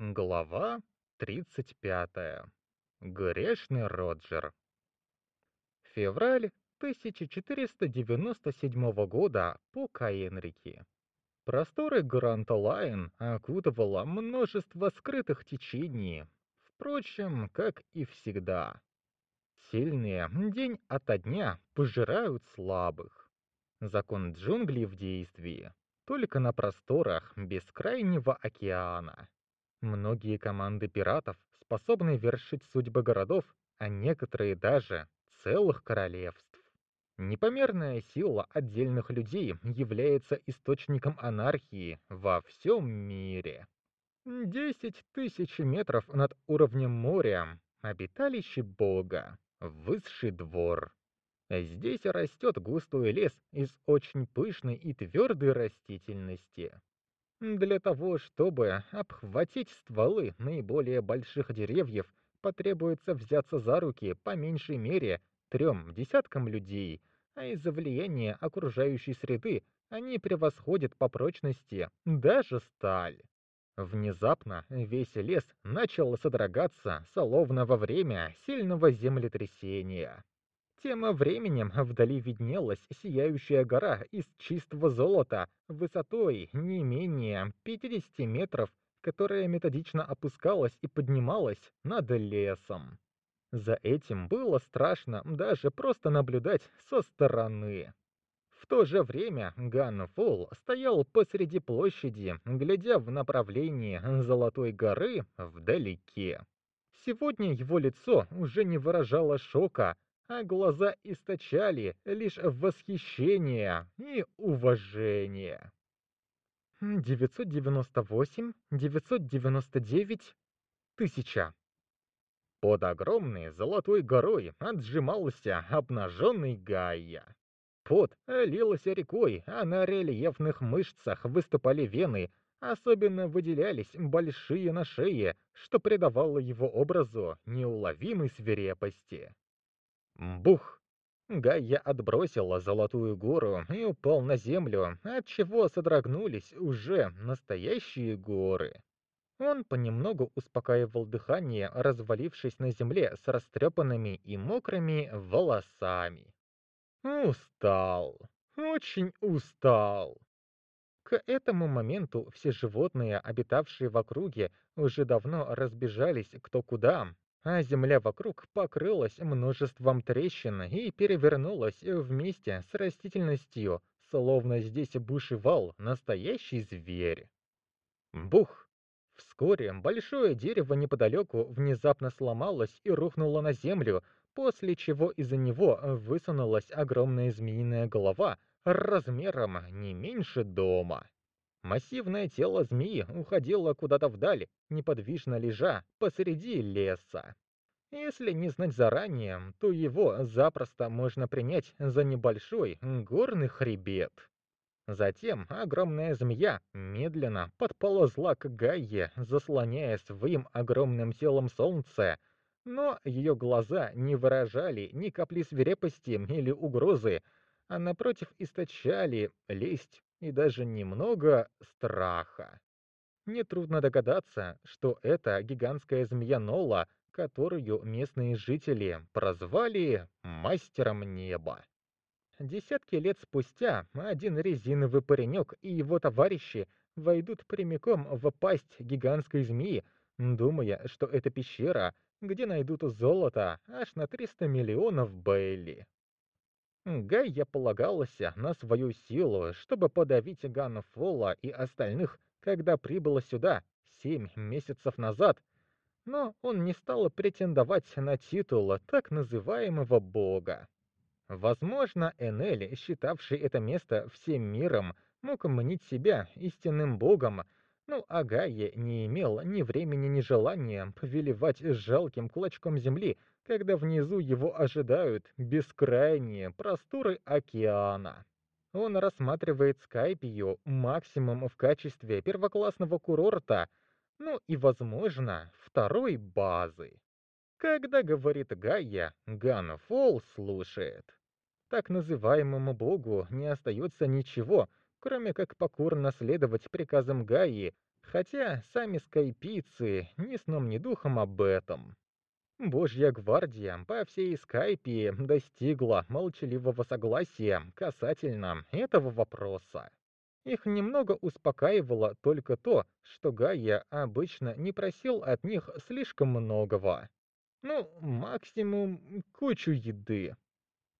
Глава 35. Грешный Роджер. Февраль 1497 года по Каенрике. Просторы Гранд Лайн окутывало множество скрытых течений, впрочем, как и всегда. Сильные день ото дня пожирают слабых. Закон джунглей в действии, только на просторах бескрайнего океана. Многие команды пиратов способны вершить судьбы городов, а некоторые даже целых королевств. Непомерная сила отдельных людей является источником анархии во всем мире. 10 тысяч метров над уровнем моря – обиталище Бога, высший двор. Здесь растет густой лес из очень пышной и твердой растительности. Для того, чтобы обхватить стволы наиболее больших деревьев, потребуется взяться за руки по меньшей мере трем десяткам людей, а из-за влияния окружающей среды они превосходят по прочности даже сталь. Внезапно весь лес начал содрогаться, словно во время сильного землетрясения. Тема временем вдали виднелась сияющая гора из чистого золота, высотой не менее 50 метров, которая методично опускалась и поднималась над лесом. За этим было страшно даже просто наблюдать со стороны. В то же время Ган Фол стоял посреди площади, глядя в направлении Золотой горы вдалеке. Сегодня его лицо уже не выражало шока, а глаза источали лишь восхищение и уважение. 998, 999, 1000. Под огромной золотой горой отжимался обнаженный Гайя. Пот лился рекой, а на рельефных мышцах выступали вены, особенно выделялись большие на шее, что придавало его образу неуловимой свирепости. Бух! Гайя отбросила золотую гору и упал на землю, от чего содрогнулись уже настоящие горы. Он понемногу успокаивал дыхание, развалившись на земле с растрепанными и мокрыми волосами. Устал. Очень устал. К этому моменту все животные, обитавшие в округе, уже давно разбежались кто куда, а земля вокруг покрылась множеством трещин и перевернулась вместе с растительностью, словно здесь бушевал настоящий зверь. Бух! Вскоре большое дерево неподалеку внезапно сломалось и рухнуло на землю, после чего из-за него высунулась огромная змеиная голова размером не меньше дома. Массивное тело змеи уходило куда-то вдаль, неподвижно лежа посреди леса. Если не знать заранее, то его запросто можно принять за небольшой горный хребет. Затем огромная змея медленно подползла к Гайе, заслоняя своим огромным телом солнце, но ее глаза не выражали ни капли свирепости или угрозы, а напротив источали лесть и даже немного страха. Нетрудно догадаться, что это гигантская змея Нола, которую местные жители прозвали «мастером неба». Десятки лет спустя один резиновый паренек и его товарищи войдут прямиком в пасть гигантской змеи, думая, что это пещера, где найдут золото аж на 300 миллионов Бейли. Гай полагала на свою силу, чтобы подавить Гана Фола и остальных, когда прибыла сюда семь месяцев назад, но он не стал претендовать на титул так называемого бога. Возможно, Энель, считавший это место всем миром, мог мнить себя истинным богом, но Агайе не имел ни времени, ни желания повелевать жалким клочком земли, когда внизу его ожидают бескрайние просторы океана. Он рассматривает Скайпию максимум в качестве первоклассного курорта, ну и, возможно, второй базы. Когда говорит Гайя, Ганфол слушает. Так называемому богу не остается ничего, кроме как покорно следовать приказам Гаи, хотя сами скайпийцы ни сном ни духом об этом. Божья гвардия по всей Скайпе достигла молчаливого согласия касательно этого вопроса. Их немного успокаивало только то, что Гая обычно не просил от них слишком многого. Ну, максимум кучу еды.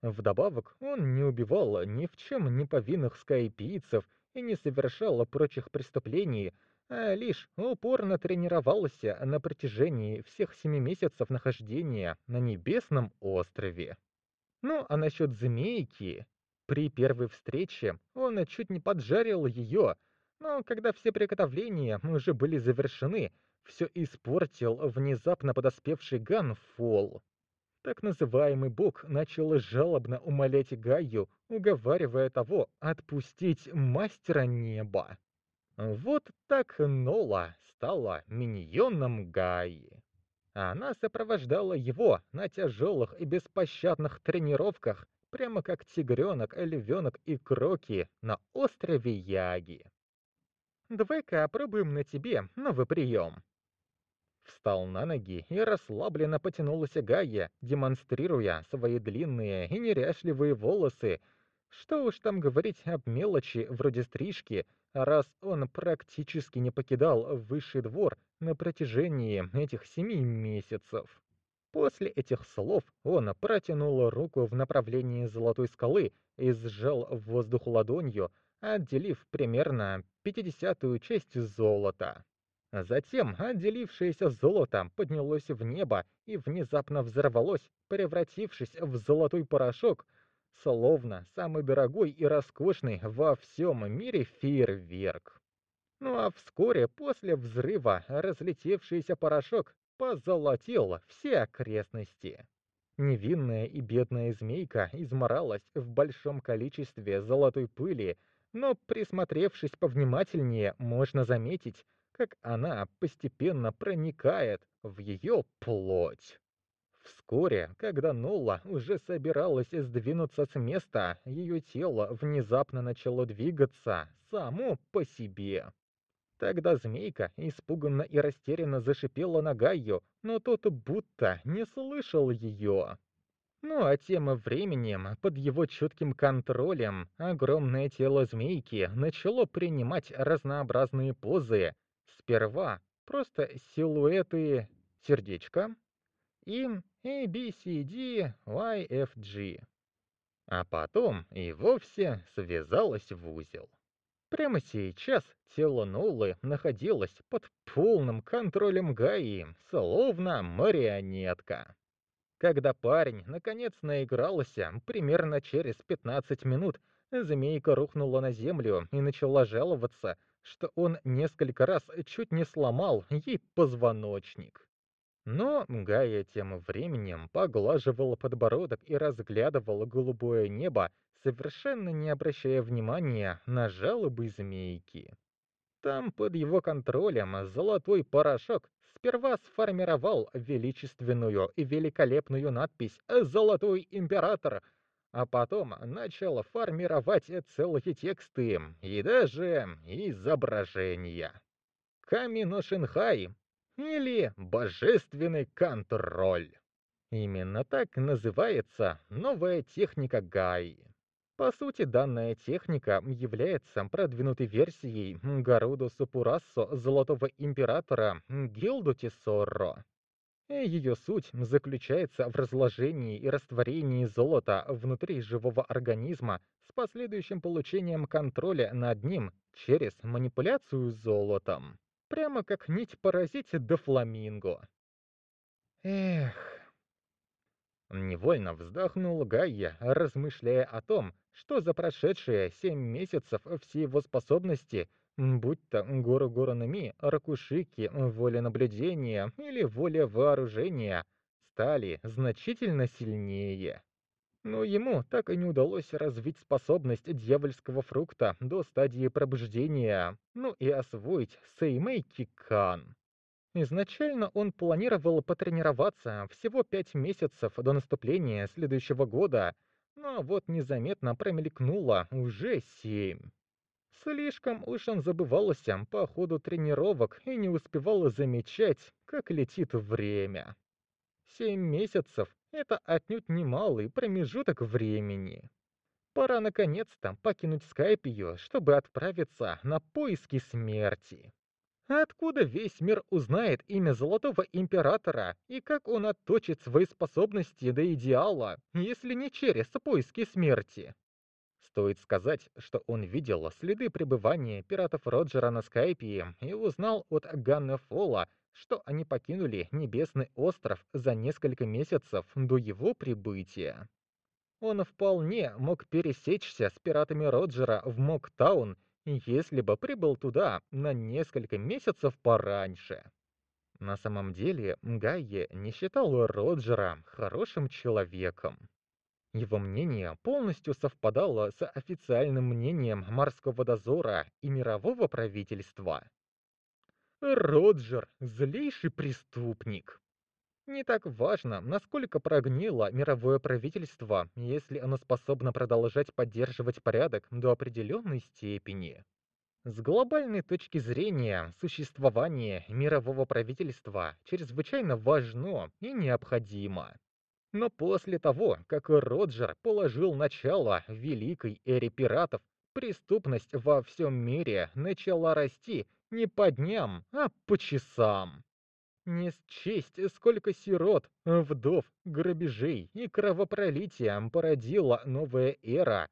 Вдобавок, он не убивал ни в чем не повинных скайпийцев и не совершал прочих преступлений, Э, лишь упорно тренировался на протяжении всех семи месяцев нахождения на Небесном острове. Ну а насчет змейки... При первой встрече он чуть не поджарил ее, но когда все приготовления уже были завершены, все испортил внезапно подоспевший Ганфол. Так называемый бог начал жалобно умолять Гаю, уговаривая того отпустить мастера неба. Вот так Нола стала миньоном Гаи. Она сопровождала его на тяжелых и беспощадных тренировках, прямо как тигренок, львенок и кроки на острове Яги. «Давай-ка опробуем на тебе новый прием», Встал на ноги и расслабленно потянулся Гая, демонстрируя свои длинные и неряшливые волосы что уж там говорить об мелочи вроде стрижки, раз он практически не покидал высший двор на протяжении этих семи месяцев. После этих слов он протянул руку в направлении Золотой скалы и сжал в воздух ладонью, отделив примерно пятидесятую часть золота. Затем отделившееся золото поднялось в небо и внезапно взорвалось, превратившись в золотой порошок — Словно самый дорогой и роскошный во всем мире фейерверк. Ну а вскоре после взрыва разлетевшийся порошок позолотил все окрестности. Невинная и бедная змейка изморалась в большом количестве золотой пыли, но присмотревшись повнимательнее, можно заметить, как она постепенно проникает в ее плоть. Вскоре, когда Нулла уже собиралась сдвинуться с места, ее тело внезапно начало двигаться само по себе. Тогда змейка испуганно и растерянно зашипела на Гаю, но тот будто не слышал ее. Ну а тем временем, под его чутким контролем, огромное тело змейки начало принимать разнообразные позы. Сперва просто силуэты сердечка им ABCD YFG. А потом и вовсе связалась в узел. Прямо сейчас тело Ноллы находилось под полным контролем Гаи, словно марионетка. Когда парень наконец наигрался, примерно через 15 минут змейка рухнула на землю и начала жаловаться, что он несколько раз чуть не сломал ей позвоночник. Но Мгая тем временем поглаживала подбородок и разглядывала голубое небо, совершенно не обращая внимания на жалобы змейки. Там под его контролем золотой порошок сперва сформировал величественную и великолепную надпись «Золотой император», а потом начал формировать целые тексты и даже изображения. Камино Шинхай или божественный контроль. Именно так называется новая техника Гай. По сути, данная техника является продвинутой версией Гарудо Супурасо Золотого Императора Гилду Тесорро. Ее суть заключается в разложении и растворении золота внутри живого организма с последующим получением контроля над ним через манипуляцию золотом прямо как нить поразить до фламинго. Эх. Невольно вздохнул Гайя, размышляя о том, что за прошедшие семь месяцев все его способности, будь то гору горонами, Ракушики, воля наблюдения или воля вооружения, стали значительно сильнее. Но ему так и не удалось развить способность дьявольского фрукта до стадии пробуждения, ну и освоить Сэймэй Кикан. Изначально он планировал потренироваться всего пять месяцев до наступления следующего года, но вот незаметно промелькнуло уже семь. Слишком уж он забывался по ходу тренировок и не успевал замечать, как летит время. Семь месяцев это отнюдь немалый промежуток времени. Пора наконец-то покинуть Скайпию, чтобы отправиться на поиски смерти. Откуда весь мир узнает имя Золотого Императора и как он отточит свои способности до идеала, если не через поиски смерти? Стоит сказать, что он видел следы пребывания пиратов Роджера на Скайпе и узнал от Ганна Фола что они покинули Небесный остров за несколько месяцев до его прибытия. Он вполне мог пересечься с пиратами Роджера в Моктаун, если бы прибыл туда на несколько месяцев пораньше. На самом деле, Гайе не считал Роджера хорошим человеком. Его мнение полностью совпадало с официальным мнением морского дозора и мирового правительства. Роджер – злейший преступник. Не так важно, насколько прогнило мировое правительство, если оно способно продолжать поддерживать порядок до определенной степени. С глобальной точки зрения, существование мирового правительства чрезвычайно важно и необходимо. Но после того, как Роджер положил начало великой эре пиратов преступность во всем мире начала расти не по дням, а по часам. Не счесть, сколько сирот, вдов, грабежей и кровопролития породила новая эра,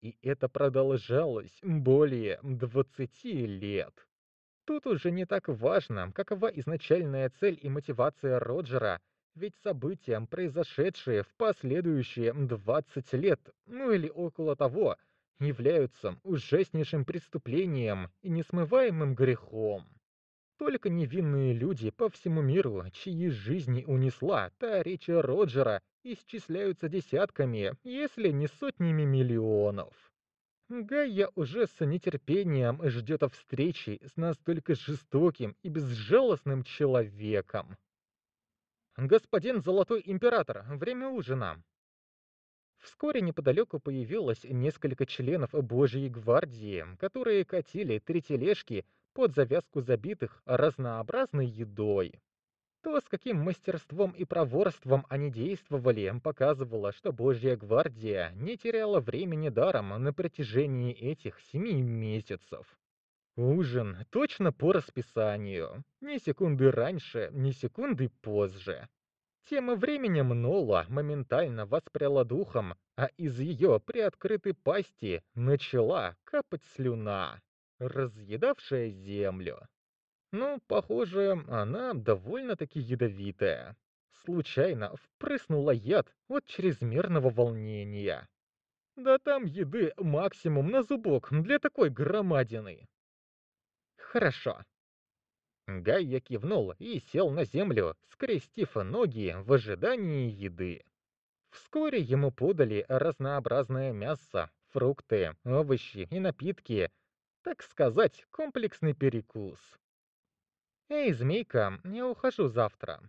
и это продолжалось более 20 лет. Тут уже не так важно, какова изначальная цель и мотивация Роджера, ведь события, произошедшие в последующие 20 лет, ну или около того, являются ужаснейшим преступлением и несмываемым грехом. Только невинные люди по всему миру, чьи жизни унесла та речь Роджера, исчисляются десятками, если не сотнями миллионов. Гайя уже с нетерпением ждет встречи с настолько жестоким и безжалостным человеком. «Господин Золотой Император, время ужина!» Вскоре неподалеку появилось несколько членов Божьей гвардии, которые катили три тележки под завязку забитых разнообразной едой. То, с каким мастерством и проворством они действовали, показывало, что Божья гвардия не теряла времени даром на протяжении этих семи месяцев. Ужин точно по расписанию. Ни секунды раньше, ни секунды позже. Тема времени Нола моментально воспряла духом, а из ее приоткрытой пасти начала капать слюна, разъедавшая землю. Ну, похоже, она довольно-таки ядовитая. Случайно впрыснула яд от чрезмерного волнения. Да там еды максимум на зубок для такой громадины. Хорошо, Гайя кивнул и сел на землю, скрестив ноги в ожидании еды. Вскоре ему подали разнообразное мясо, фрукты, овощи и напитки, так сказать, комплексный перекус. «Эй, змейка, я ухожу завтра»,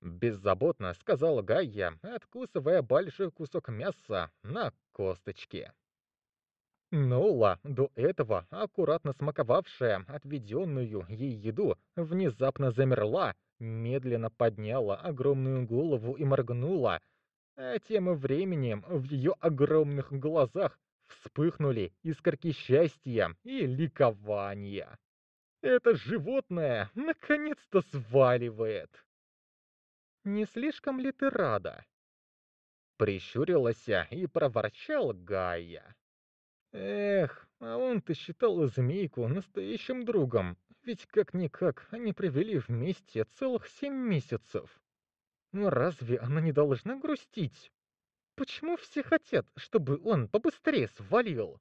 беззаботно сказал Гайя, откусывая большой кусок мяса на косточке. Ноула до этого аккуратно смаковавшая отведенную ей еду внезапно замерла, медленно подняла огромную голову и моргнула. А тем временем в ее огромных глазах вспыхнули искорки счастья и ликования. Это животное наконец-то сваливает. Не слишком ли ты рада? Прищурилась и проворчал Гая. Эх, а он-то считал змейку настоящим другом. Ведь как-никак они провели вместе целых семь месяцев. Но разве она не должна грустить? Почему все хотят, чтобы он побыстрее свалил?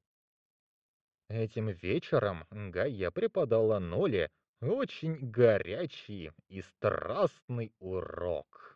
Этим вечером Гая преподала Ноле очень горячий и страстный урок.